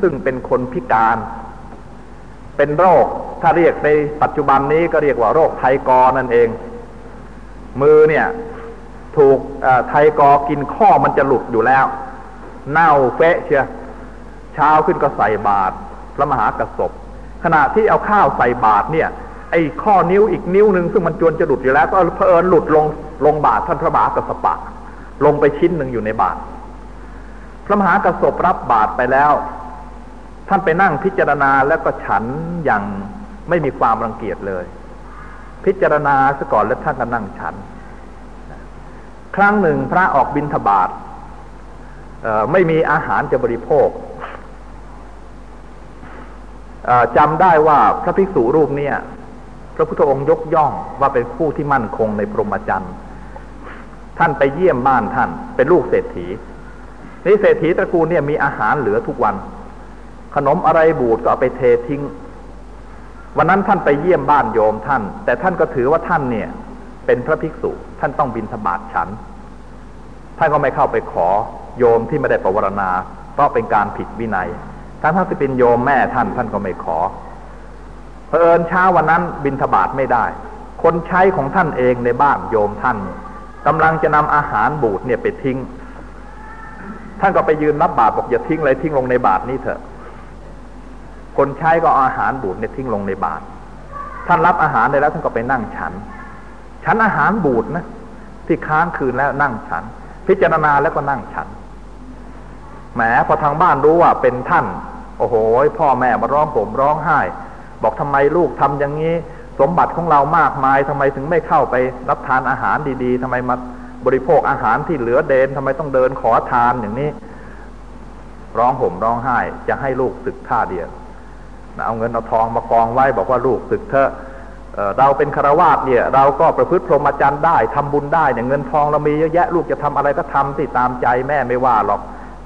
ซึ่งเป็นคนพิการ เป็นโรคถ้าเรียกในปัจจุบันนี้ก็เรียกว่าโรคไทกอนั่นเอง มือเนี่ย ถูกไทกอกินข้อมันจะหลุดอยู่แล้ว เน่าเฟะเชียเช้าขึ้นก็ใส่บาตรพระมหากระสบขณะที่เอาข้าวใส่บาตรเนี่ย ไอ้ข้อนิ้วอีกนิ้วหนึ่งซึ่งมันจวนจะหลุดอยู่แล้ว ก็เพอิญหลุดลงลงบาตรท่านพระมหากระสปะ ลงไปชิ้นหนึ่งอยู่ในบาตรพระมหากระสบรับบาตรไปแล้ว ท่านไปนั่งพิจารณาแล้วก็ฉันอย่างไม่มีความรังเกียจเลย พิจารณาซะก่อนแล้วท่านก็นั่งฉัน ครั้งหนึ่งพระออกบิณฑบาตไม่มีอาหารจะบริโภคจำได้ว่าพระภิกษุรูปเนี่ย พระพุทธองค์ยกย่องว่าเป็นผู้ที่มั่นคงในพรหมจรรย์ท่านไปเยี่ยมบ้านท่าน เป็นลูกเศรษฐีนี่เศรษฐีตระกูลเนี่ยมีอาหารเหลือทุกวัน ขนมอะไรบูดก็เอาไปเททิ้ง วันนั้นท่านไปเยี่ยมบ้านโยมท่าน แต่ท่านก็ถือว่าท่านเนี่ย เป็นพระภิกษุ ท่านต้องบินธบาตฉัน ท่านก็ไม่เข้าไปขอโยมที่ไม่ได้ประวรณา เพราะเป็นการผิดวินัย ทั้งท่านที่เป็นโยมแม่ท่านท่านก็ไม่ขอเพอเอิญเช้าวันนั้นบินทบาทไม่ได้ คนใช้ของท่านเองในบ้านโยมท่านกำลังจะนำอาหารบูดเนี่ยไปทิ้ง ท่านก็ไปยืนนับบาตรบอกอย่าทิ้งเลยทิ้งลงในบาตรนี่เถอะ คนใช้ก็อาหารบูดเนี่ยทิ้งลงในบาตรท่านรับอาหารได้แล้วท่านก็ไปนั่งฉัน ฉันอาหารบูดนะที่ค้างคืนแล้วนั่งฉัน พิจารณาแล้วก็นั่งฉันแหมพอทางบ้านรู้ว่าเป็นท่าน โอ้โห พ่อแม่มาร้องผมร้องไห้ บอกทำไมลูกทำอย่างนี้ สมบัติของเรามากมายทำไมถึงไม่เข้าไปรับทานอาหารดีๆทำไมมาบริโภคอาหารที่เหลือเดนทำไมต้องเดินขอทานอย่างนี้ ร้องห่มร้องไห้จะให้ลูกศึกท่าเดียว เอาเงินเอาทองมากองไว้บอกว่าลูกศึกเถอะเราเป็นคารวาสเนี่ย เราก็ประพฤติพรหมจรรย์ได้ทำบุญได้เนี่ยเงินทองเรามีเยอะแยะลูกจะทำอะไรก็ทำที่ตามใจแม่ไม่ว่าหรอก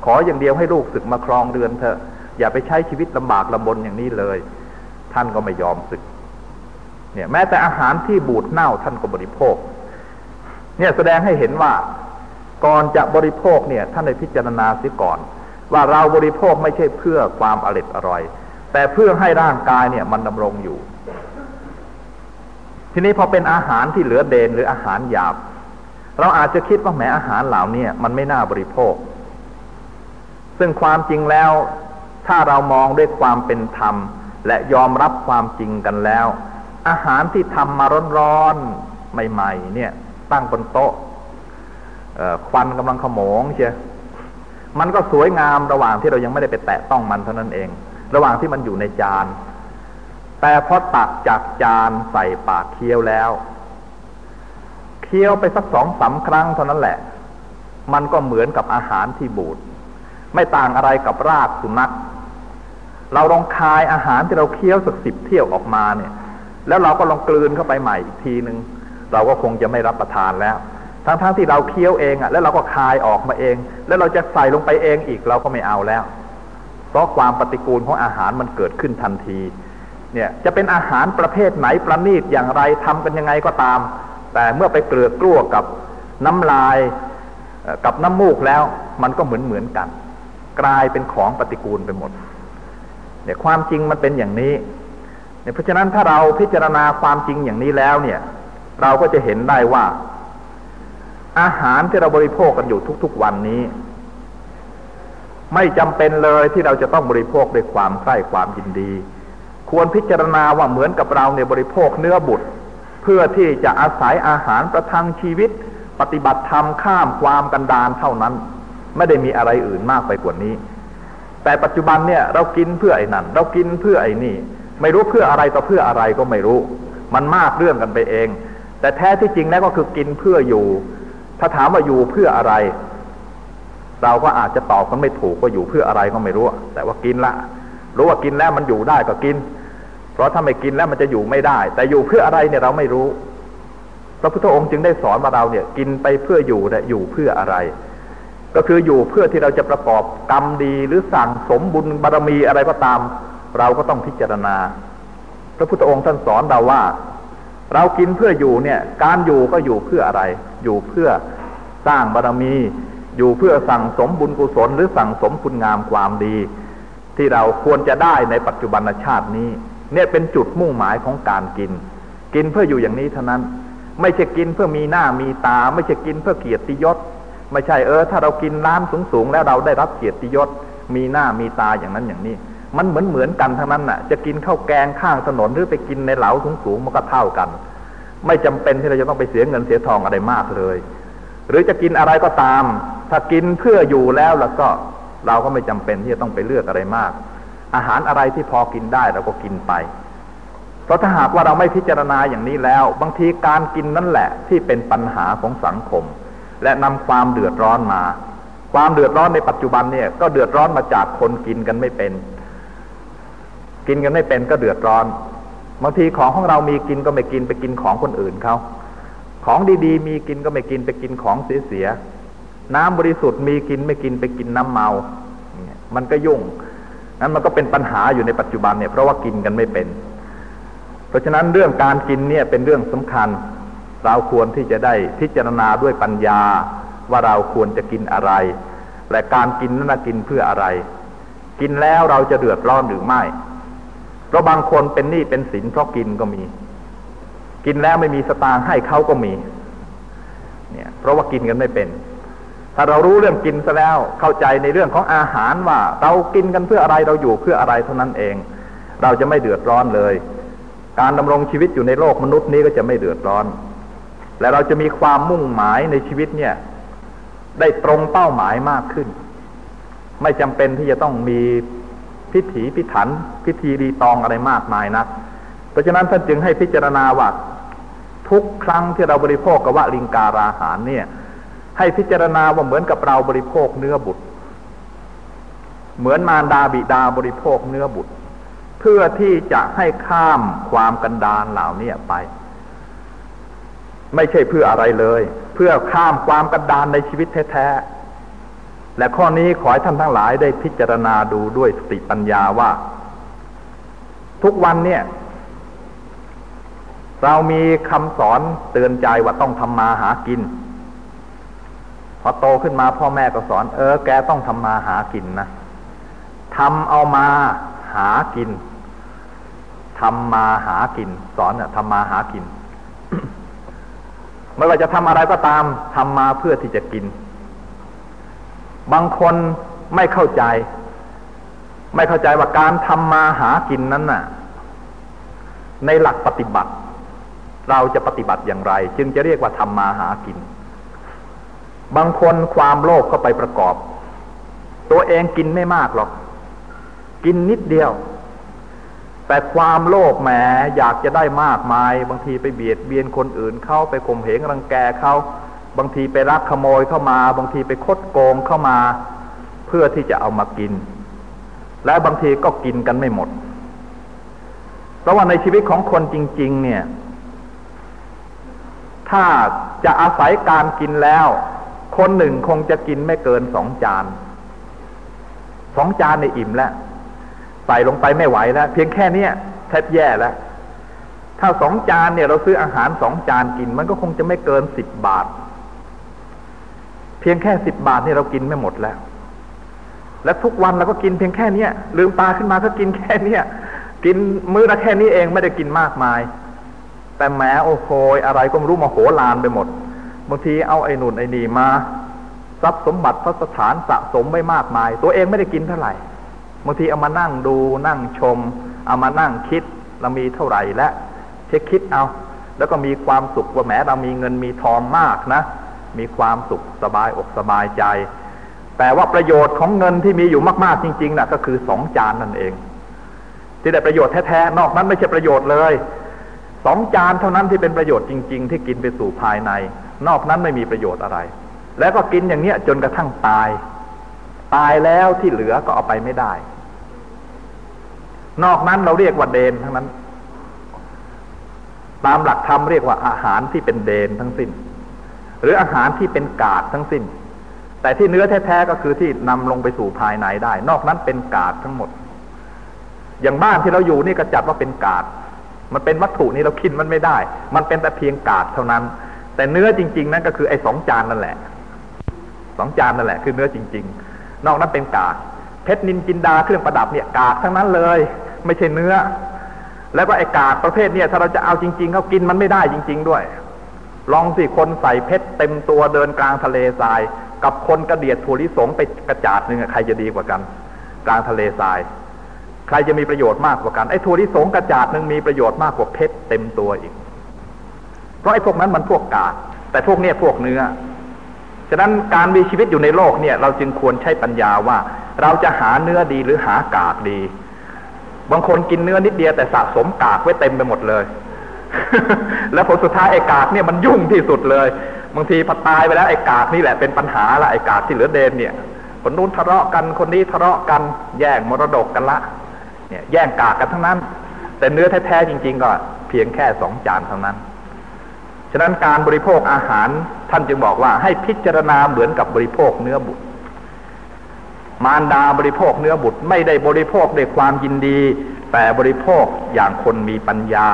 ขออย่างเดียวให้ลูกศึกมาครองเรือนเถอะ อย่าไปใช้ชีวิตลำบากลำบนอย่างนี้เลย ท่านก็ไม่ยอมศึก เนี่ย แม้แต่อาหารที่บูดเน่าท่านก็บริโภค เนี่ยแสดงให้เห็นว่าก่อนจะบริโภคเนี่ย ท่านได้พิจารณาเสียก่อน ว่าเราบริโภคไม่ใช่เพื่อความอร่อยอร่อย แต่เพื่อให้ร่างกายเนี่ยมันดำรงอยู่ ทีนี้พอเป็นอาหารที่เหลือเดนหรืออาหารหยาบ เราอาจจะคิดว่าแหมอาหารเหล่านี้มันไม่น่าบริโภค ซึ่งความจริงแล้ว ถ้าเรามองด้วยความเป็นธรรม และยอมรับความจริงกันแล้ว อาหารที่ทำมาร้อนๆใหม่ ๆ เนี่ย ตั้งบนโต๊ะควันกำลังขโมงเชียมันก็สวยงามระหว่างที่เรายังไม่ได้ไปแตะต้องมันเท่านั้นเอง ระหว่างที่มันอยู่ในจาน แต่พอตักจากจานใส่ปากเคี้ยวแล้ว เคี้ยวไปสักสองสาครั้งเท่านั้นแหละ มันก็เหมือนกับอาหารที่บูด ไม่ต่างอะไรกับรากสุนัข เราลองคายอาหารที่เราเคี้ยวสักสิบเที่ยวออกมาเนี่ย แล้วเราก็ลองกลืนเข้าไปใหม่อีกทีหนึ่งเราก็คงจะไม่รับประทานแล้ว ทั้งๆทที่เราเคี้ยวเองอะ แล้วเราก็คายออกมาเอง แล้วเราจะใส่ลงไปเองอีกเราก็ไม่เอาแล้ว เพราะความปฏิกูลของอาหารมันเกิดขึ้นทันที เนี่ยจะเป็นอาหารประเภทไหนประณีตอย่างไรทำกันยังไงก็ตาม แต่เมื่อไปเกลือกลั้วกับน้ำลายกับน้ำมูกแล้วมันก็เหมือนเหมือนกัน กลายเป็นของปฏิกูลไปหมดเนี่ยความจริงมันเป็นอย่างนี้เนี่ยเพราะฉะนั้นถ้าเราพิจารณาความจริงอย่างนี้แล้วเนี่ย เราก็จะเห็นได้ว่า อาหารที่เราบริโภคกันอยู่ทุก ๆ วันนี้ ไม่จำเป็นเลยที่เราจะต้องบริโภคด้วยความใคร่ความยินดี ควรพิจารณาว่าเหมือนกับเราในบริโภคเนื้อบุตร เพื่อที่จะอาศัยอาหารประทังชีวิต ปฏิบัติธรรมข้ามความกันดานเท่านั้น ไม่ได้มีอะไรอื่นมากไปกว่านี้ แต่ปัจจุบันเนี่ยเรากินเพื่อไอ้นั่นเรากินเพื่อไอ้นี่ ไม่รู้เพื่ออะไรต่อเพื่ออะไรก็ไม่รู้ มันมากเรื่องกันไปเอง แต่แท้ที่จริงแล้วก็คือกินเพื่ออยู่ ถ้าถามว่าอยู่เพื่ออะไร เราก็อาจจะตอบกันไม่ถูกว่าอยู่เพื่ออะไรก็ไม่รู้ แต่ว่ากินละ รู้ว่ากินแล้วมันอยู่ได้ก็กิน เพราะถ้าไม่กินแล้วมันจะอยู่ไม่ได้ แต่อยู่เพื่ออะไรเนี่ยเราไม่รู้ พระพุทธองค์จึงได้สอนมาเราเนี่ย กินไปเพื่ออยู่แต่อยู่เพื่ออะไร ก็คืออยู่เพื่อที่เราจะประกอบกรรมดีหรือสั่งสมบุญบารรมีอะไรก็ตาม เราก็ต้องพิจารณา พระพุทธองค์ท่านสอนเราว่า เรากินเพื่ออยู่เนี่ย การอยู่ก็อยู่เพื่ออะไร อยู่เพื่อสร้างบารรมี อยู่เพื่อสั่งสมบุญกุศลหรือสั่งสมคุณงามความดี ที่เราควรจะได้ในปัจจุบันชาตินี้ เนี่ยเป็นจุดมุ่งหมายของการกิน กินเพื่ออยู่อย่างนี้เท่านั้น ไม่ใช่กินเพื่อมีหน้ามีตา ไม่ใช่กินเพื่อเกียรติยศ ไม่ใช่เออ ถ้าเรากินร้านสูงๆแล้วเราได้รับเกียรติยศ มีหน้ามีตาอย่างนั้นอย่างนี้ มันเหมือนเหมือนกันทั้งนั้นน่ะ จะกินข้าวแกงข้างถนนหรือไปกินในเหลาสูงๆมันก็เท่ากัน ไม่จำเป็นที่เราจะต้องไปเสียเงินเสียทองอะไรมากเลย หรือจะกินอะไรก็ตาม ถ้ากินเพื่ออยู่แล้วแล้วก็เราก็ไม่จำเป็นที่จะต้องไปเลือกอะไรมาก อาหารอะไรที่พอกินได้เราก็กินไป เพราะถ้าหากว่าเราไม่พิจารณาอย่างนี้แล้ว บางทีการกินนั่นแหละที่เป็นปัญหาของสังคม และนำความเดือดร้อนมา ความเดือดร้อนในปัจจุบันเนี่ยก็เดือดร้อนมาจากคนกินกันไม่เป็น กินกันไม่เป็นก็เดือดร้อนบางทีของของเรามีกินก็ไม่กินไปกินของคนอื่นเขา ของดีๆ มีกินก็ไม่กินไปกินของเสียๆน้ำบริสุทธิ์มีกินไม่กินไปกินน้ำเมา มันก็ยุ่งนั้นมันก็เป็นปัญหาอยู่ในปัจจุบันเนี่ยเพราะว่ากินกันไม่เป็น เพราะฉะนั้นเรื่องการกินเนี่ยเป็นเรื่องสำคัญ เราควรที่จะได้พิจารณาด้วยปัญญาว่าเราควรจะกินอะไร และการกินนั้นกินเพื่ออะไร กินแล้วเราจะเดือดร้อนหรือไม่ เพราะบางคนเป็นหนี้เป็นสินเพราะกินก็มี กินแล้วไม่มีสตางค์ให้เขาก็มี เนี่ย เพราะว่ากินกันไม่เป็น ถ้าเรารู้เรื่องกินซะแล้ว เข้าใจในเรื่องของอาหารว่า เรากินกันเพื่ออะไรเราอยู่เพื่ออะไรเท่านั้นเอง เราจะไม่เดือดร้อนเลย การดำรงชีวิตอยู่ในโลกมนุษย์นี้ก็จะไม่เดือดร้อน และเราจะมีความมุ่งหมายในชีวิตเนี่ย ได้ตรงเป้าหมายมากขึ้น ไม่จำเป็นที่จะต้องมีพิถีพิถัน พิธีรีตองอะไรมากมายนะัก เพราะฉะนั้นท่านจึงให้พิจารณาว่า ทุกครั้งที่เราบริโภคกับว่าลิงการาหารเนี่ย ให้พิจารณาว่าเหมือนกับเราบริโภคเนื้อบุตร เหมือนมารดาบิดาบริโภคเนื้อบุตร เพื่อที่จะให้ข้ามความกันดานเหล่านี้ไป ไม่ใช่เพื่ออะไรเลย เพื่อข้ามความกันดานในชีวิตแท้ๆและข้อนี้ขอให้ท่านทั้งหลายได้พิจารณาดูด้วยสติปัญญาว่า ทุกวันเนี่ย เรามีคำสอนเตือนใจว่าต้องทำมาหากิน พอโตขึ้นมาพ่อแม่ก็สอน เออ แกต้องทำมาหากินนะทำเอามาหากินทำมาหากิน สอนเนี่ยทำมาหากินไม่ว่าจะทำอะไรก็ตามทำมาเพื่อที่จะกิน บางคนไม่เข้าใจ ไม่เข้าใจว่าการทำมาหากินนั้นน่ะ ในหลักปฏิบัติ เราจะปฏิบัติอย่างไร จึงจะเรียกว่าทำมาหากิน บางคนความโลภเข้าไปประกอบ ตัวเองกินไม่มากหรอก กินนิดเดียว แต่ความโลภแหมอยากจะได้มากมาย บางทีไปเบียดเบียนคนอื่นเข้าไปข่มเหงรังแกเขาบางทีไปรักขโมยเข้ามา บางทีไปคดโกงเข้ามา เพื่อที่จะเอามากิน และบางทีก็กินกันไม่หมดเพราะว่าในชีวิตของคนจริง ๆ เนี่ย ถ้าจะอาศัยการกินแล้ว คนหนึ่งคงจะกินไม่เกินสองจานสองจานในอิ่มแล้วใส่ลงไปไม่ไหวแล้ว เพียงแค่นี้แทบแย่แล้วถ้าสองจานเนี่ยเราซื้ออาหารสองจานกิน มันก็คงจะไม่เกินสิบบาท เพียงแค่สิบบาทนี่เรากินไม่หมดแล้ว และทุกวันเราก็กินเพียงแค่เนี้ยลืมตาขึ้นมาก็กินแค่เนี้ยกินมื้อละแค่นี้เองไม่ได้กินมากมาย แต่แม้โอ้โหอะไรก็ไม่รู้มาโหลานไปหมดบางทีเอาไอ้นุ่นไอ้นี่มาทรัพย์สมบัติพระสถานสะสมไม่มากมาย ตัวเองไม่ได้กินเท่าไหร่บางทีเอามานั่งดูนั่งชม เอามานั่งคิดเรามีเท่าไหร่และเช็คคิดเอา แล้วก็มีความสุขว่าแม้เรามีเงินมีทองมากนะ มีความสุขสบายอกสบายใจ แต่ว่าประโยชน์ของเงินที่มีอยู่มากๆจริงๆนะ่ะก็คือสองจานนั่นเอง ที่ได้ประโยชน์แท้ๆนอกนั้นไม่ใช่ประโยชน์เลย สองจานเท่านั้นที่เป็นประโยชน์จริง ๆ ที่กินไปสู่ภายใน นอกนั้นไม่มีประโยชน์อะไร แล้วก็กินอย่างเนี้ยจนกระทั่งตาย ตายแล้วที่เหลือก็เอาไปไม่ได้ นอกนั้นเราเรียกว่าเดนทั้งนั้น ตามหลักธรรมเรียกว่าอาหารที่เป็นเดนทั้งสิ้น หรืออาหารที่เป็นกาดทั้งสิ้น แต่ที่เนื้อแท้ๆก็คือที่นำลงไปสู่ภายในได้ นอกนั้นเป็นกาดทั้งหมด อย่างบ้านที่เราอยู่นี่ก็จัดว่าเป็นกาด มันเป็นวัตถุนี่เรากินมันไม่ได้ มันเป็นแต่เพียงกาดเท่านั้น แต่เนื้อจริง ๆ นั่นก็คือไอ้สองจานนั่นแหละสองจานนั่นแหละ คือเนื้อจริง ๆ นอกนั้นเป็นกาดแชรนินจินดาเครื่องประดับเนี่ยกากทั้งนั้นเลย ไม่ใช่เนื้อ แล้วก็ไอ้กากประเภทเนี่ยถ้าเราจะเอาจริง ๆ เขากินมันไม่ได้จริง ๆ ด้วย ลองสิคนใส่เพชรเต็มตัวเดินกลางทะเลทราย กับคนกระเดียดถั่วลิสงไปกระจาดหนึ่งใครจะดีกว่ากัน กลางทะเลทราย ใครจะมีประโยชน์มากกว่ากันไอ้ถั่วลิสงกระจาดหนึ่งมีประโยชน์มากกว่าเพชรเต็มตัวอีก เพราะไอ้พวกนั้นมันพวกกากแต่พวกเนี้ยพวกเนื้อฉะนั้นการมีชีวิตอยู่ในโลกเนี่ย เราจึงควรใช้ปัญญาว่า เราจะหาเนื้อดีหรือหากากดี บางคนกินเนื้อนิดเดียวแต่สะสมกากไว้เต็มไปหมดเลย แล้วผลสุดท้ายไอ้กากเนี่ยมันยุ่งที่สุดเลย บางทีพอตายไปแล้วไอ้กากนี่แหละเป็นปัญหาละไอ้กากที่เหลือเดนเนี่ยคนนู้นทะเลาะกันคนนี้ทะเลาะกันแย่งมรดกกันละ เนี่ยแย่งกากกันทั้งนั้น แต่เนื้อแท้ๆจริง ๆ ก็เพียงแค่สองจานเท่านั้น ฉะนั้นการบริโภคอาหารท่านจึงบอกว่าให้พิจารณาเหมือนกับบริโภคเนื้อบุตร มารดาบริโภคเนื้อบุตรไม่ได้บริโภคด้วยความยินดี แต่บริโภคอย่างคนมีปัญญา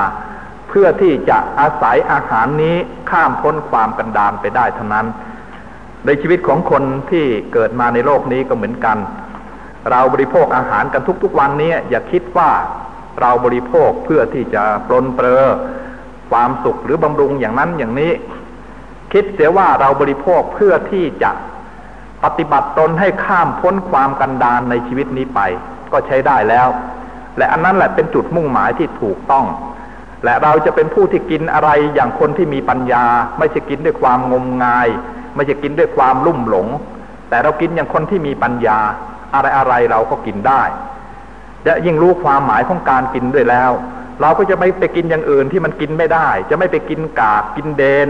เพื่อที่จะอาศัยอาหารนี้ข้ามพ้นความกันดานไปได้เท่านั้น ในชีวิตของคนที่เกิดมาในโลกนี้ก็เหมือนกัน เราบริโภคอาหารกันทุกๆวันนี้อย่าคิดว่าเราบริโภคเพื่อที่จะปลนเปลือความสุขหรือบำรุงอย่างนั้นอย่างนี้ คิดเสียว่าเราบริโภคเพื่อที่จะปฏิบัติตนให้ข้ามพ้นความกันดานในชีวิตนี้ไป ก็ใช้ได้แล้ว และอันนั้นแหละเป็นจุดมุ่งหมายที่ถูกต้อง และเราจะเป็นผู้ที่กินอะไรอย่างคนที่มีปัญญา ไม่ใช่กินด้วยความงมงาย ไม่ใช่กินด้วยความลุ่มหลง แต่เรากินอย่างคนที่มีปัญญา อะไรอะไรเราก็กินได้ และยิ่งรู้ความหมายของการกินด้วยแล้ว เราก็จะไม่ไปกินอย่างอื่นที่มันกินไม่ได้ จะไม่ไปกินกากกินเดน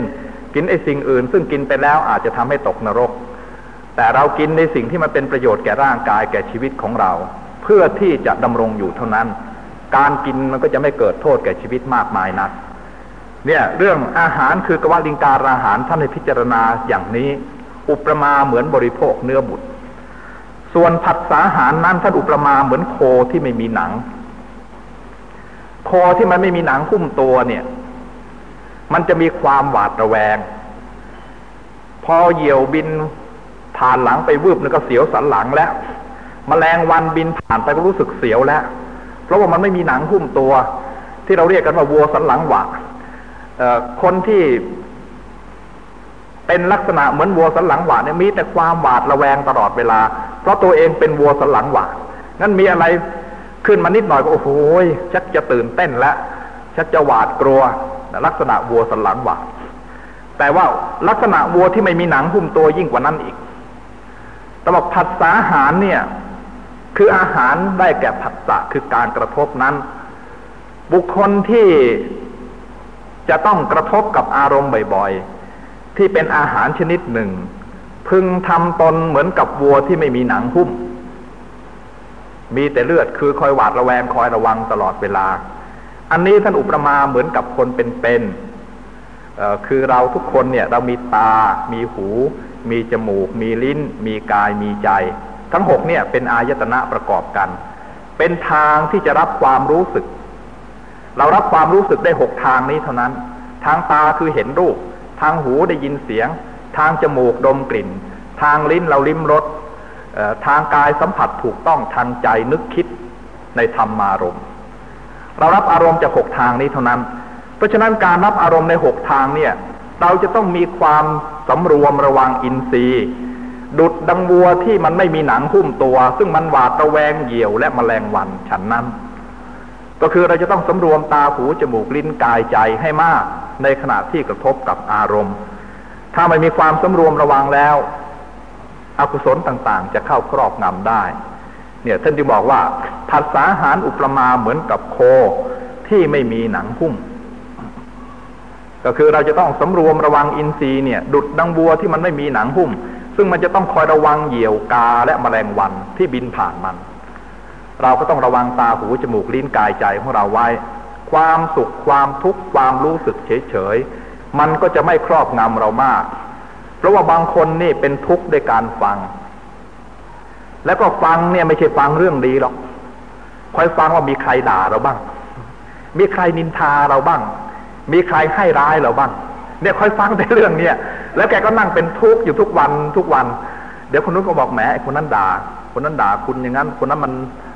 กินไอ้สิ่งอื่น ซึ่งกินไปแล้วอาจจะทำให้ตกนรก แต่เรากินในสิ่งที่มันเป็นประโยชน์แก่ร่างกายแก่ชีวิตของเรา เพื่อที่จะดำรงอยู่เท่านั้น การกินมันก็จะไม่เกิดโทษแก่ชีวิตมากมายนักเนี่ยเรื่องอาหารคือกวาลิงการอาหารท่านในพิจารณาอย่างนี้ อุปมาเหมือนบริโภคเนื้อบุตร ส่วนผัดสาหารนั้นท่านอุปมาเหมือนโคที่ไม่มีหนังคอที่มันไม่มีหนังหุ้มตัวเนี่ย มันจะมีความหวาดระแวง พอเหยี่ยวบินผ่านหลังไปวืบนึงก็เสียวสันหลังแล้วมแมลงวันบินผ่านไปก็รู้สึกเสียวแล้ว เพราะว่ามันไม่มีหนังหุ้มตัว ที่เราเรียกกันว่าวัวสันหลังหวะคนที่เป็นลักษณะเหมือนวัวสันหลังหวะเนี่ยมีแต่ความหวาดระแวงตลอดเวลา เพราะตัวเองเป็นวัวสันหลังหวะนั่นมีอะไรขึ้นมานิดหน่อยก็โอ้โหชักจะตื่นเต้นแล้วชักจะหวาดกลัวลักษณะวัวสันหลังหวาดแต่ว่าลักษณะวัวที่ไม่มีหนังหุ้มตัวยิ่งกว่านั้นอีกตลอดผัสสาหารเนี่ย คืออาหารได้แก่ผัสสะคือการกระทบนั้น บุคคลที่จะต้องกระทบกับอารมณ์บ่อยๆ ที่เป็นอาหารชนิดหนึ่ง พึงทำตนเหมือนกับวัวที่ไม่มีหนังหุ้ม มีแต่เลือดคือคอยหวาดระแวงคอยระวังตลอดเวลา อันนี้ท่านอุปมาเหมือนกับคนเป็นๆคือเราทุกคนเนี่ยเรามีตา มีหู มีจมูก มีลิ้น มีกายมีใจ ทั้งหกเนี่ยเป็นอายตนะประกอบกัน เป็นทางที่จะรับความรู้สึก เรารับความรู้สึกได้หกทางนี้เท่านั้น ทางตาคือเห็นรูป ทางหูได้ยินเสียง ทางจมูกดมกลิ่น ทางลิ้นเราลิ้มรสทางกายสัมผัสถูกต้องทางใจนึกคิดในธรรมารมณ์ เรารับอารมณ์จากหกทางนี้เท่านั้น เพราะฉะนั้นการรับอารมณ์ในหกทางเนี่ย เราจะต้องมีความสำรวมระวังอินทรีย์ ดุดดังวัวที่มันไม่มีหนังหุ้มตัว ซึ่งมันหวาดระแวงเหี่ยวและมแมลงวันฉันนั้น ก็คือเราจะต้องสำรวมตาหูจมูกลิ้นกายใจให้มากในขณะที่กระทบกับอารมณ์ ถ้าไม่มีความสำรวมระวังแล้ว อกุศลต่างๆ จะเข้าครอบงำได้ เนี่ยท่านที่บอกว่าผัสสาหารอุปมาเหมือนกับโคที่ไม่มีหนังหุ้มก็คือเราจะต้องสำรวมระวังอินทรีย์เนี่ยดุดดังบัวที่มันไม่มีหนังหุ้ม ซึ่งมันจะต้องคอยระวังเหยี่ยวกาและแมลงวันที่บินผ่านมัน เราก็ต้องระวังตาหูจมูกลิ้นกายใจของเราไว้ ความสุขความทุกข์ความรู้สึกเฉยๆ มันก็จะไม่ครอบงำเรามาก เพราะว่าบางคนนี่เป็นทุกข์ด้วยการฟัง แล้วก็ฟังเนี่ยไม่ใช่ฟังเรื่องดีหรอกคอยฟังว่ามีใครด่าเราบ้าง มีใครนินทาเราบ้าง มีใครให้ร้ายเราบ้าง เนี่ยคอยฟังแต่เรื่องเนี้ยแล้วแกก็นั่งเป็นทุกข์อยู่ทุกวันทุกวัน เดี๋ยวคนนู้นก็บอกแหมไอ้คนนั้นด่า คนนั้นด่าคุณอย่างนั้น คนนั้นมัน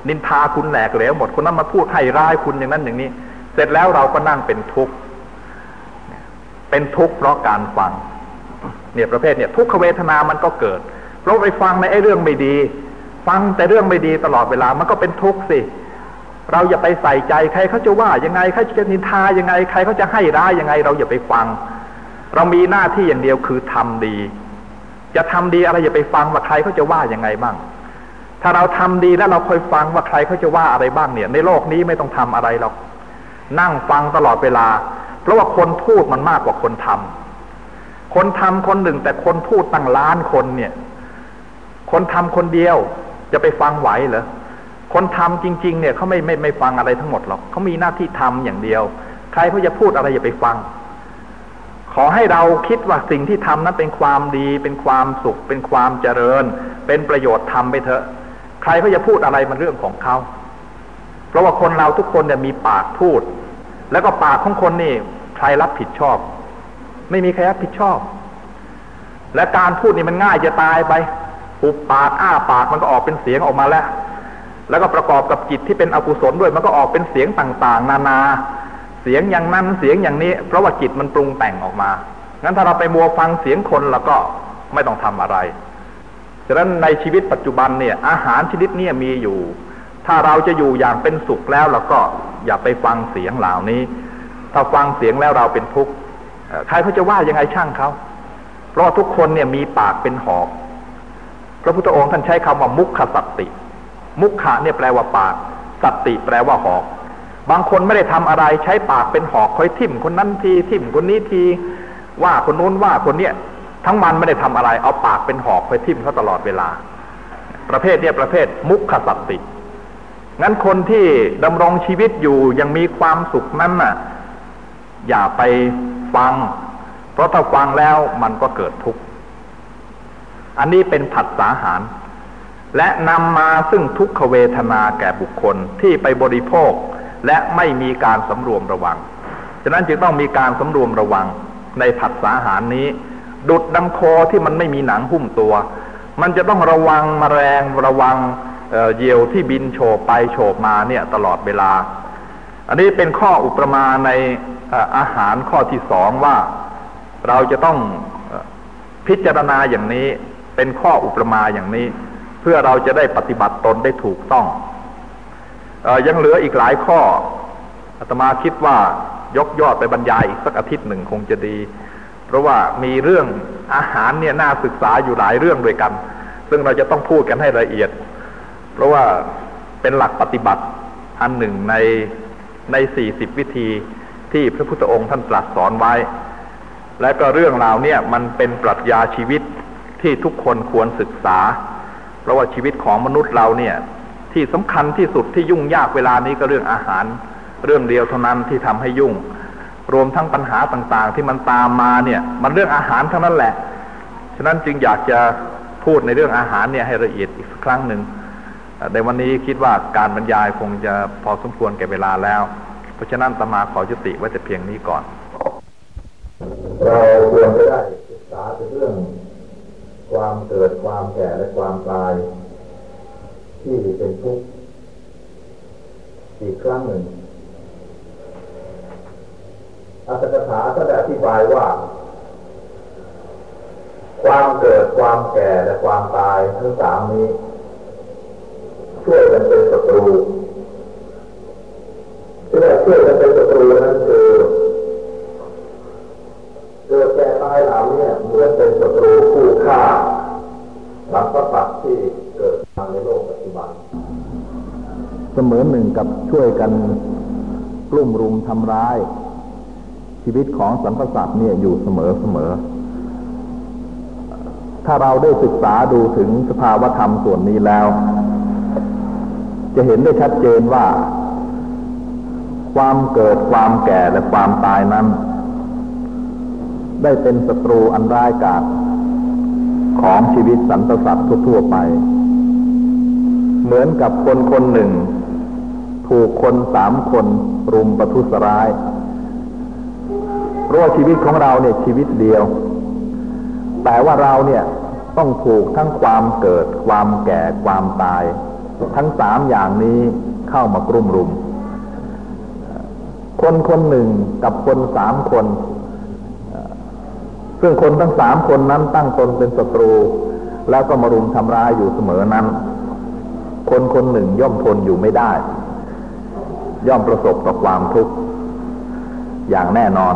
นินทาคุณแหลกเหลวหมด คนนั้นมาพูดให้ร้ายคุณอย่างนั้นอย่างนี้ เสร็จแล้วเราก็นั่งเป็นทุกข์ เป็นทุกข์เพราะการฟัง เนี่ยประเภทเนี่ยทุกขเวทนามันก็เกิด เพราะไปฟังในไอ้เรื่องไม่ดี ฟังแต่เรื่องไม่ดีตลอดเวลามันก็เป็นทุกข์สิ เราอย่าไปใส่ใจใครเขาจะว่ายังไงใครจะนินทายังไงใครเขาจะให้ร้ายยังไง เราอย่าไปฟัง เรามีหน้าที่อย่างเดียวคือทำดี จะทำดีอะไรอย่าไปฟังว่าใครเขาจะว่ายังไงบ้างถ้าเราทำดีแล้วเราคอยฟังว่าใครเขาจะว่าอะไรบ้างเนี่ย ในโลกนี้ไม่ต้องทำอะไรหรอกนั่งฟังตลอดเวลา เพราะว่าคนพูดมันมากกว่าคนทำคนทำคนหนึ่งแต่คนพูดตั้งล้านคนเนี่ย คนทำคนเดียวจะไปฟังไหวเหรอคนทำจริง ๆ เนี่ยเขาไม่ไม่ไม่ฟังอะไรทั้งหมดหรอกเขามีหน้าที่ทำอย่างเดียว ใครเขาจะพูดอะไรอย่าไปฟัง ขอให้เราคิดว่าสิ่งที่ทำนั้นเป็นความดี เป็นความสุข เป็นความเจริญ เป็นประโยชน์ทำไปเถอะ ใครเขาจะพูดอะไรมันเรื่องของเขาเพราะว่าคนเราทุกคนเนี่ยมีปากพูด แล้วก็ปากของคนนี่ใครรับผิดชอบ ไม่มีใครรับผิดชอบ และการพูดนี่มันง่ายจะตายไปหุบปากอ้าปากมันก็ออกเป็นเสียงออกมาแล้ว แล้วก็ประกอบกับจิตที่เป็นอกุศลด้วย มันก็ออกเป็นเสียงต่างๆ นานา เสียงอย่างนั้นเสียงอย่างนี้ เพราะว่าจิตมันปรุงแต่งออกมา งั้นถ้าเราไปมัวฟังเสียงคนแล้วก็ไม่ต้องทำอะไร ฉะนั้นในชีวิตปัจจุบันเนี่ยอาหารชนิดนี้มีอยู่ ถ้าเราจะอยู่อย่างเป็นสุขแล้วเราก็อย่าไปฟังเสียงเหล่านี้ ถ้าฟังเสียงแล้วเราเป็นทุกข์ใครเขาจะว่ายังไงช่างเขา เพราะทุกคนเนี่ยมีปากเป็นหอก พระพุทธองค์ท่านใช้คำว่ามุขสัตติ มุขะเนี่ยแปลว่าปาก สัตติแปลว่าหอก บางคนไม่ได้ทำอะไรใช้ปากเป็นหอกคอยทิ่มคนนั้นทีทิ่มคนนี้ที ว่าคนนู้นว่าคนเนี้ยทั้งมันไม่ได้ทำอะไรเอาปากเป็นหอกคอยทิ่มเขาตลอดเวลา ประเภทเนี้ยประเภทมุขสัตติ งั้นคนที่ดำรงชีวิตอยู่ยังมีความสุขนั้นน่ะ อย่าไปฟัง เพราะถ้าฟังแล้วมันก็เกิดทุกข์ อันนี้เป็นผัสสาหาร และนำมาซึ่งทุกขเวทนาแก่บุคคลที่ไปบริโภค และไม่มีการสำรวมระวัง ฉะนั้นจึงต้องมีการสำรวมระวังในผัสสาหารนี้ ดุดดังโคที่มันไม่มีหนังหุ้มตัว มันจะต้องระวังมแมลงระวัง เหยี่ยวที่บินโฉบไปโฉบมาเนี่ยตลอดเวลา อันนี้เป็นข้ออุปมาในอาหารข้อที่สองว่าเราจะต้องพิจารณาอย่างนี้เป็นข้ออุปมาอย่างนี้ เพื่อเราจะได้ปฏิบัติตนได้ถูกต้องยังเหลืออีกหลายข้ออาตมาคิดว่ายกยอดไปบรรยายอีกสักอาทิตย์หนึ่งคงจะดี เพราะว่ามีเรื่องอาหารเนี่ยน่าศึกษาอยู่หลายเรื่องด้วยกัน ซึ่งเราจะต้องพูดกันให้ละเอียด ราะว่าเป็นหลักปฏิบัติอันหนึ่งในในสี่สิบวิธีที่พระพุทธองค์ท่านตรัสสอนไว้ และก็เรื่องราวเนี่ยมันเป็นปรัชญาชีวิตที่ทุกคนควรศึกษา เพราะว่าชีวิตของมนุษย์เราเนี่ยที่สำคัญที่สุดที่ยุ่งยากเวลานี้ก็เรื่องอาหาร เรื่องเดียวเท่านั้นที่ทำให้ยุ่ง รวมทั้งปัญหาต่างๆ ที่มันตามมาเนี่ยมันเรื่องอาหารทั้งนั้นแหละ ฉะนั้นจึงอยากจะพูดในเรื่องอาหารเนี่ยให้ละเอียดอีกครั้งหนึ่ง ในวันนี้คิดว่าการบรรยายคงจะพอสมควรแก่เวลาแล้ว เพราะฉะนั้นตมาขอจุติไว้แต่เพียงนี้ก่อน เราควรจะได้ศึกษาเรื่อง ความเกิดความแก่และความตาย ที่เป็นทุกข์อีกครั้งหนึ่งอัตถกถาก็ได้อธิบายว่า ความเกิดความแก่และความตายทั้งสามนี้ ช่วยกันเป็นศัตรูที่แรกช่วยกันเป็นศัตรูนั้นคือเกิดแก่ตายเหล่านี้เหมือนเป็นศัตรูคู่ฆ่าสรรพสัตว์ที่เกิดมาในโลกปัจจุบัน เสมือนหนึ่งกับช่วยกันกลุ่มรุมทำร้าย ชีวิตของสรรพสัตว์เนี่ยอยู่เสมอเสมอ ถ้าเราได้ศึกษาดูถึงสภาวธรรมส่วนนี้แล้ว จะเห็นได้ชัดเจนว่า ความเกิดความแก่และความตายนั้น ได้เป็นศัตรูอันร้ายกาจของชีวิตสรรพสัตว์ทั่วไป เหมือนกับคนคนหนึ่ง ถูกคนสามคนรุมประทุษร้ายเพราะว่าชีวิตของเราเนี่ยชีวิตเดียว แต่ว่าเราเนี่ยต้องถูกทั้งความเกิดความแก่ความตาย ทั้งสามอย่างนี้เข้ามากลุ่มรุม คนคนหนึ่งกับคนสามคน ซึ่งคนทั้งสามคนนั้นตั้งตนเป็นศัตรู แล้วก็มารุมทำร้ายอยู่เสมอนั้น คนคนหนึ่งย่อมทนอยู่ไม่ได้ ย่อมประสบกับความทุกข์อย่างแน่นอน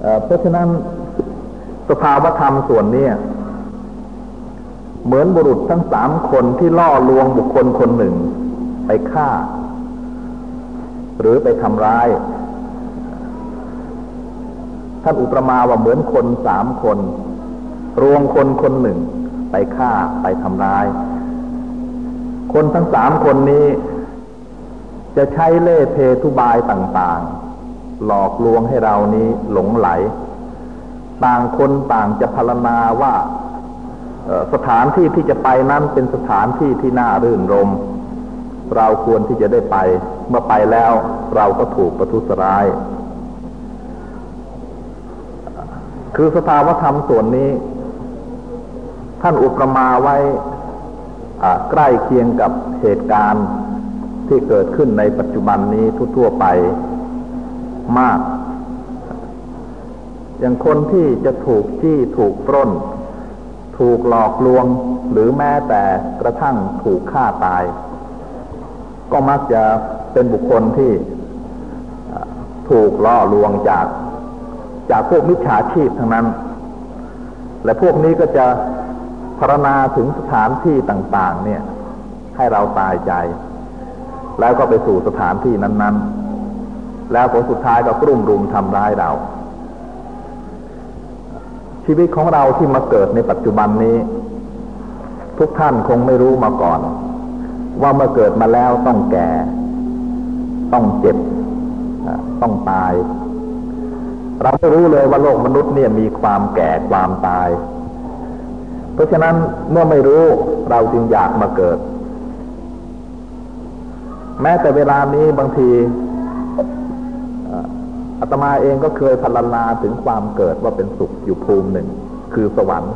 เเพราะฉะนั้นสภาวธรรมส่วนนี้ เหมือนบุรุษทั้งสามคนที่ล่อลวงบุคคลคนหนึ่ง ไปฆ่า หรือไปทำร้าย ท่านอุปมาว่าเหมือนคนสามคน รวงคนคนหนึ่ง ไปฆ่าไปทำร้าย คนทั้งสามคนนี้ จะใช้เล่เพทุบายต่างๆ หลอกลวงให้เรานี้หลงไหล ต่างคนต่างจะพรรณนาว่า สถานที่ที่จะไปนั้นเป็นสถานที่ที่น่ารื่นรม เราควรที่จะได้ไป เมื่อไปแล้วเราก็ถูกประทุษร้าย คือสภาวธรรมส่วนนี้ ท่านอุปมาไว้ใกล้เคียงกับเหตุการณ์ที่เกิดขึ้นในปัจจุบันนี้ทั่วๆไปมาก อย่างคนที่จะถูกจี้ถูกปล้น ถูกหลอกลวงหรือแม้แต่กระทั่งถูกฆ่าตาย ก็มักจะเป็นบุคคลที่ถูกล่อลวงจากจากพวกมิจฉาชีพทั้งนั้น และพวกนี้ก็จะพรณนาถึงสถานที่ต่างๆ เนี่ย ให้เราตายใจ แล้วก็ไปสู่สถานที่นั้น ๆ แล้วผลสุดท้ายก็กลุ่มรุมทำร้ายเรา ชีวิตของเราที่มาเกิดในปัจจุบันนี้ ทุกท่านคงไม่รู้มาก่อน ว่าเมื่อเกิดมาแล้วต้องแก่ ต้องเจ็บ ต้องตาย เราไม่รู้เลยว่าโลกมนุษย์เนี่ยมีความแก่ความตาย เพราะฉะนั้นเมื่อไม่รู้เราจึงอยากมาเกิด แม้แต่เวลานี้บางที อาตมาเองก็เคยพรรณนาถึงความเกิดว่าเป็นสุขอยู่ภูมิหนึ่ง คือสวรรค์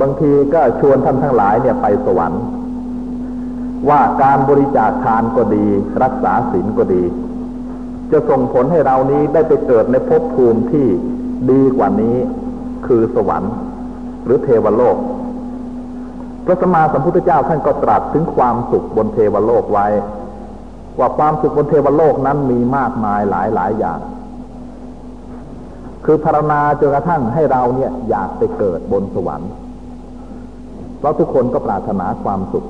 บางทีก็ชวนท่านทั้งหลายเนี่ยไปสวรรค์ ว่าการบริจาคทานก็ดี รักษาศีลก็ดี จะส่งผลให้เรานี้ได้ไปเกิดในภพภูมิที่ดีกว่านี้ คือสวรรค์ หรือเทวโลกพระสมมาสัมพุทธเจ้าท่านก็ตรัสถึงความสุขบนเทวโลกไว้ ว่าความสุขบนเทวโลกนั้นมีมากมายหลายหลายอย่าง คือพารณาจนกระทั่งให้เราเนี่ยอยากไปเกิดบนสวรรค์ เพราะทุกคนก็ปรารถนาความสุข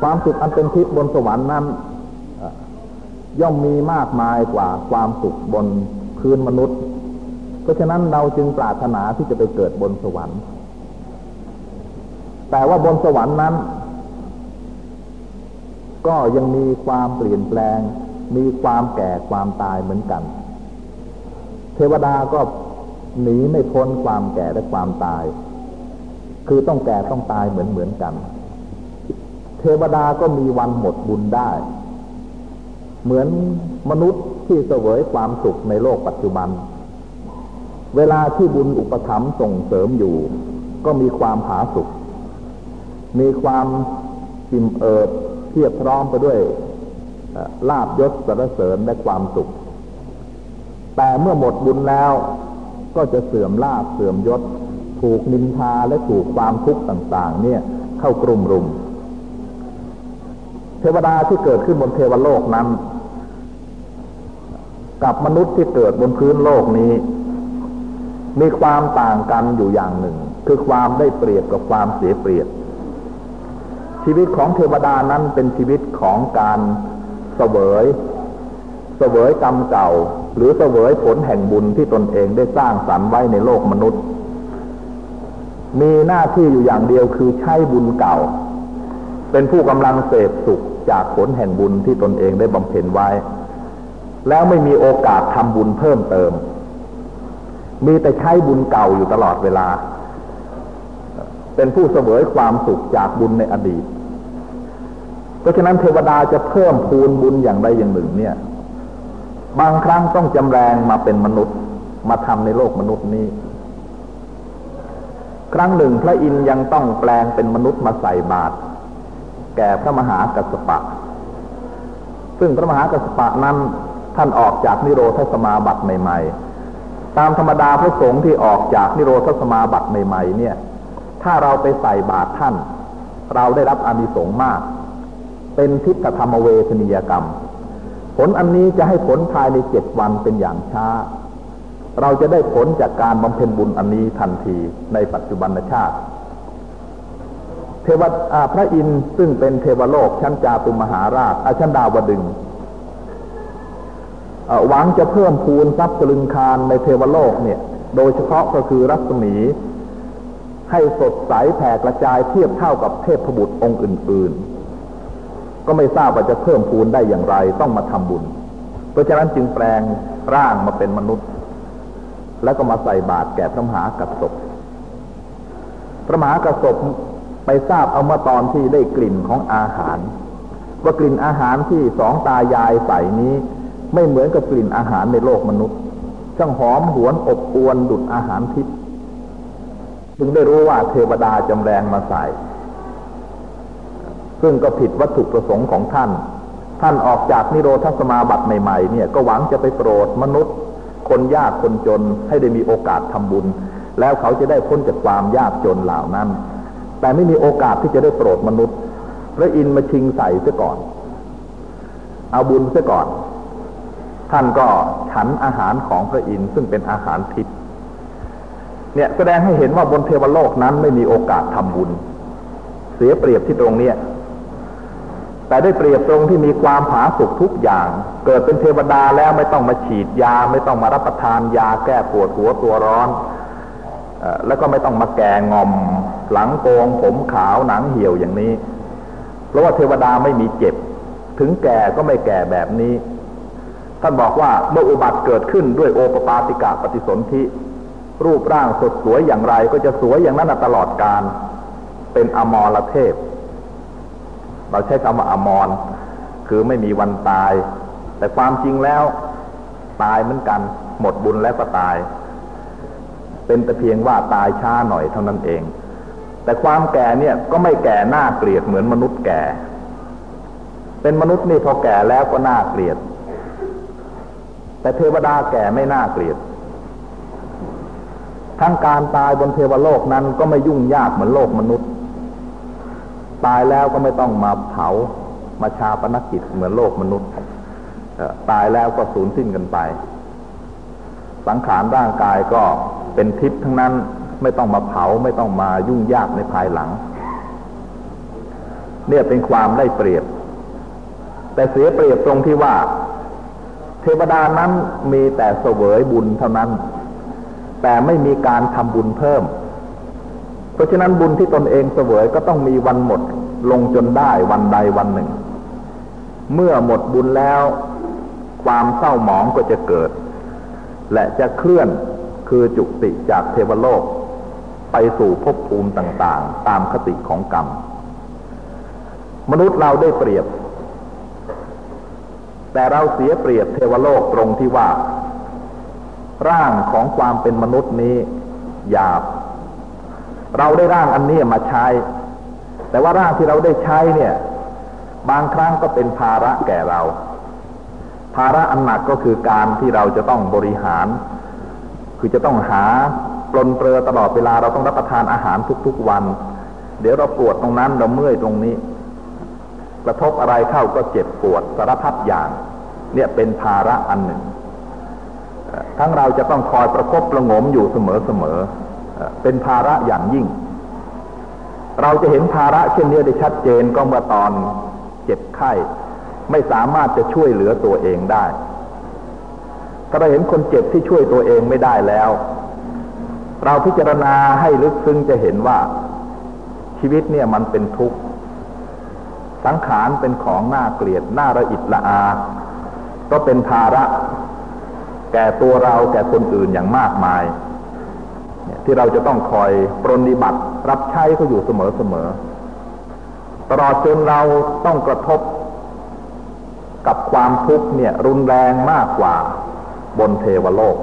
ความสุขอันเป็นทิพย์บนสวรรค์นั้นย่อมมีมากมายกว่าความสุขบนพื้นมนุษย์ เพราะฉะนั้นเราจึงปรารถนาที่จะไปเกิดบนสวรรค์ แต่ว่าบนสวรรค์นั้น ก็ยังมีความเปลี่ยนแปลง มีความแก่ความตายเหมือนกัน เทวดาก็หนีไม่พ้นความแก่และความตาย คือต้องแก่ต้องตายเหมือนเหมือนกัน เทวดาก็มีวันหมดบุญได้ เหมือนมนุษย์ที่เสวยความสุขในโลกปัจจุบัน เวลาที่บุญอุปถัมภ์ส่งเสริมอยู่ ก็มีความผาสุขมีความอิ่มเอิบ เทียบพร้อมไปด้วยลาบยศสรรเสริญและความสุข แต่เมื่อหมดบุญแล้วก็จะเสื่อมลาบเสื่อมยศ ถูกนินทาและถูกความทุกข์ต่างๆ เนี่ยเข้ากลุ่มรุม เทวดาที่เกิดขึ้นบนเทวโลกนั้น กับมนุษย์ที่เกิดบนพื้นโลกนี้ มีความต่างกันอยู่อย่างหนึ่ง คือความได้เปรียบกับความเสียเปรียบ ชีวิตของเทวดานั้นเป็นชีวิตของการเสวยเสวยกรรมเก่า หรือเสวยผลแห่งบุญที่ตนเองได้สร้างสรรค์ไว้ในโลกมนุษย์ มีหน้าที่อยู่อย่างเดียวคือใช้บุญเก่า เป็นผู้กำลังเสพสุขจากผลแห่งบุญที่ตนเองได้บำเพ็ญไว้ แล้วไม่มีโอกาสทำบุญเพิ่มเติม มีแต่ใช้บุญเก่าอยู่ตลอดเวลา เป็นผู้เสวยความสุขจากบุญในอดีต เพราะฉะนั้นเทวดาจะเพิ่มพูนบุญอย่างใดอย่างหนึ่ง เนี่ย บางครั้งต้องจำแรงมาเป็นมนุษย์มาทำในโลกมนุษย์นี้ ครั้งหนึ่งพระอินยังต้องแปลงเป็นมนุษย์มาใส่บาตรแก่พระมหากัสปะ ซึ่งพระมหากัสปะนั้นท่านออกจากนิโรธสมาบัติใหม่ ๆ ตามธรรมดาพระสงฆ์ที่ออกจากนิโรธสมาบัติใหม่ ๆ เนี่ย ถ้าเราไปใส่บาตรท่าน เราได้รับอานิสงส์มาก เป็นทิฏฐธรรมเวทนิยกรรม ผลอันนี้จะให้ผลภายในเจ็ดวันเป็นอย่างช้า เราจะได้ผลจากการบำเพ็ญบุญอันนี้ทันทีในปัจจุบันชาติ เทวดาพระอินทร์ซึ่งเป็นเทวโลกชั้นจาตุมหาราชอาชันดาวดึงหวังจะเพิ่มพูนทรัพย์สลึงคารในเทวโลกเนี่ย โดยเฉพาะก็คือรัศมี ให้สดใสแผ่กระจายเทียบเท่ากับเทพบุตรองค์อื่น ๆ ก็ไม่ทราบว่าจะเพิ่มพูนได้อย่างไรต้องมาทำบุญ เพราะฉะนั้นจึงแปลงร่างมาเป็นมนุษย์ แล้วก็มาใส่บาตรแก่พระมหากัสสปพระมหากัสสปไปทราบเอามื่อตอนที่ได้กลิ่นของอาหาร ว่ากลิ่นอาหารที่สองตายายใส่นี้ ไม่เหมือนกับกลิ่นอาหารในโลกมนุษย์ช่างหอมหวนอบอวนดุดอาหารทิพย์ จึงได้รู้ว่าเทวดาจำแรงมาใส่ ซึ่งก็ผิดวัตถุประสงค์ของท่าน ท่านออกจากนิโรธสมาบัติใหม่ๆเนี่ยก็หวังจะไปโปรดมนุษย์ คนยากคนจนให้ได้มีโอกาสทำบุญ แล้วเขาจะได้พ้นจากความยากจนเหล่านั้น แต่ไม่มีโอกาสที่จะได้โปรดมนุษย์ พระอินทร์มาชิงใส่เสียก่อน เอาบุญเสียก่อน ท่านก็ฉันอาหารของพระอินทร์ซึ่งเป็นอาหารทิพย์ เนี่ยแสดงให้เห็นว่าบนเทวโลกนั้นไม่มีโอกาสทำบุญ เสียเปรียบที่ตรงเนี้ยแต่ได้เปรียบตรงที่มีความผาสุกทุกอย่าง เกิดเป็นเทวดาแล้วไม่ต้องมาฉีดยา ไม่ต้องมารับประทานยาแก้ปวดหัวตัวร้อนแล้วก็ไม่ต้องมาแก่งอม หลังโกงผมขาวหนังเหี่ยวอย่างนี้ เพราะว่าเทวดาไม่มีเจ็บ ถึงแก่ก็ไม่แก่แบบนี้ ท่านบอกว่าเมื่ออุบัติเกิดขึ้นด้วยโอปปาติกะปฏิสนธิ รูปร่างสดสวยอย่างไรก็จะสวยอย่างนั้นตลอดการเป็นอมรเทพ เราใช้คำว่าอมร คือไม่มีวันตาย แต่ความจริงแล้วตายเหมือนกัน หมดบุญแล้วก็ตาย เป็นแต่เพียงว่าตายช้าหน่อยเท่านั้นเอง แต่ความแก่เนี่ยก็ไม่แก่หน้าเกลียดเหมือนมนุษย์แก่ เป็นมนุษย์นี่พอแก่แล้วก็น่าเกลียด แต่เทวดาแก่ไม่น่าเกลียด ทั้งการตายบนเทวโลกนั้นก็ไม่ยุ่งยากเหมือนโลกมนุษย์ ตายแล้วก็ไม่ต้องมาเผามาชาปนกิจเหมือนโลกมนุษย์ตายแล้วก็สูญสิ้นกันไป สังขารร่างกายก็เป็นทิพย์ทั้งนั้นไม่ต้องมาเผาไม่ต้องมายุ่งยากในภายหลัง เนี่ยเป็นความได้เปรียบ แต่เสียเปรียบตรงที่ว่า เทวดานั้นมีแต่เสวยบุญเท่านั้น แต่ไม่มีการทำบุญเพิ่ม เพราะฉะนั้นบุญที่ตนเองเสวยก็ต้องมีวันหมดลงจนได้วันใดวันหนึ่ง เมื่อหมดบุญแล้ว ความเศร้าหมองก็จะเกิด และจะเคลื่อนคือจุติจากเทวโลก ไปสู่ภพภูมิต่างๆ ตามคติของกรรม มนุษย์เราได้เปรียบ แต่เราเสียเปรียบเทวโลกตรงที่ว่า ร่างของความเป็นมนุษย์นี้หยาบ เราได้ร่างอันนี้มาใช้ แต่ว่าร่างที่เราได้ใช้เนี่ย บางครั้งก็เป็นภาระแก่เรา ภาระอันหนักก็คือการที่เราจะต้องบริหาร คือจะต้องหาปลนเปลือตลอดเวลาเราต้องรับประทานอาหารทุกๆวัน เดี๋ยวเราปวดตรงนั้นเราเมื่อยตรงนี้ กระทบอะไรเข้าก็เจ็บปวดสารพัดอย่าง เนี่ยเป็นภาระอันหนึ่ง ทั้งเราจะต้องคอยประคบประงมอยู่เสมอเสมอเป็นภาระอย่างยิ่ง เราจะเห็นภาระเช่นนี้ได้ชัดเจนก็เมื่อตอนเจ็บไข้ ไม่สามารถจะช่วยเหลือตัวเองได้ ถ้าเราเห็นคนเจ็บที่ช่วยตัวเองไม่ได้แล้ว เราพิจารณาให้ลึกซึ้งจะเห็นว่าชีวิตเนี่ยมันเป็นทุกข์สังขารเป็นของน่าเกลียดน่าระอิดละอา ก็เป็นภาระ แก่ตัวเราแก่คนอื่นอย่างมากมาย ที่เราจะต้องคอยปรนิบัติรับใช้เขาอยู่เสมอเสมอตลอดจนเราต้องกระทบกับความทุกข์เนี่ยรุนแรงมากกว่าบนเทวโลก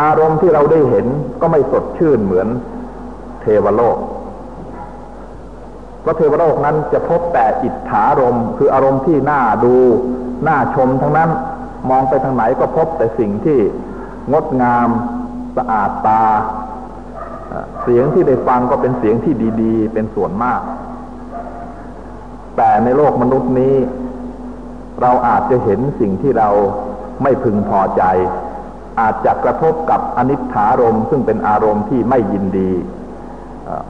อารมณ์ที่เราได้เห็นก็ไม่สดชื่นเหมือนเทวโลกเพราะเทวโลกนั้นจะพบแต่อิทธารมคืออารมณ์ที่น่าดู น่าชมทั้งนั้น มองไปทางไหนก็พบแต่สิ่งที่งดงามสะอาดตา เสียงที่ได้ฟังก็เป็นเสียงที่ดีๆ เป็นส่วนมาก แต่ในโลกมนุษย์นี้ เราอาจจะเห็นสิ่งที่เราไม่พึงพอใจ อาจจะกระทบกับอนิจฐารมซึ่งเป็นอารมณ์ที่ไม่ยินดี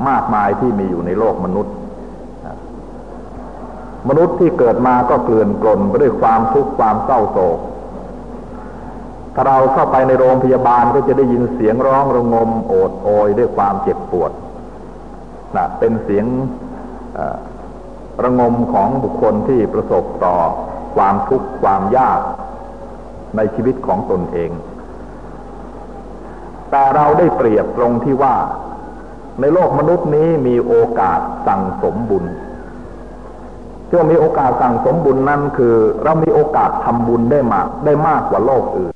มากมายที่มีอยู่ในโลกมนุษย์ มนุษย์ที่เกิดมาก็เกลื่อนกลนไปด้วยความทุกข์ความเศร้าโศก ถ้าเราเข้าไปในโรงพยาบาลก็จะได้ยินเสียงร้องระงมโอดโอยด้วยความเจ็บปวดนะเป็นเสียงระงมของบุคคลที่ประสบต่อความทุกข์ความยากในชีวิตของตนเอง แต่เราได้เปรียบตรงที่ว่า ในโลกมนุษย์นี้มีโอกาสสั่งสมบุญที่ว่ามีโอกาสสั่งสมบุญนั่นคือ เรามีโอกาสทำบุญได้มากได้มากกว่าโลกอื่น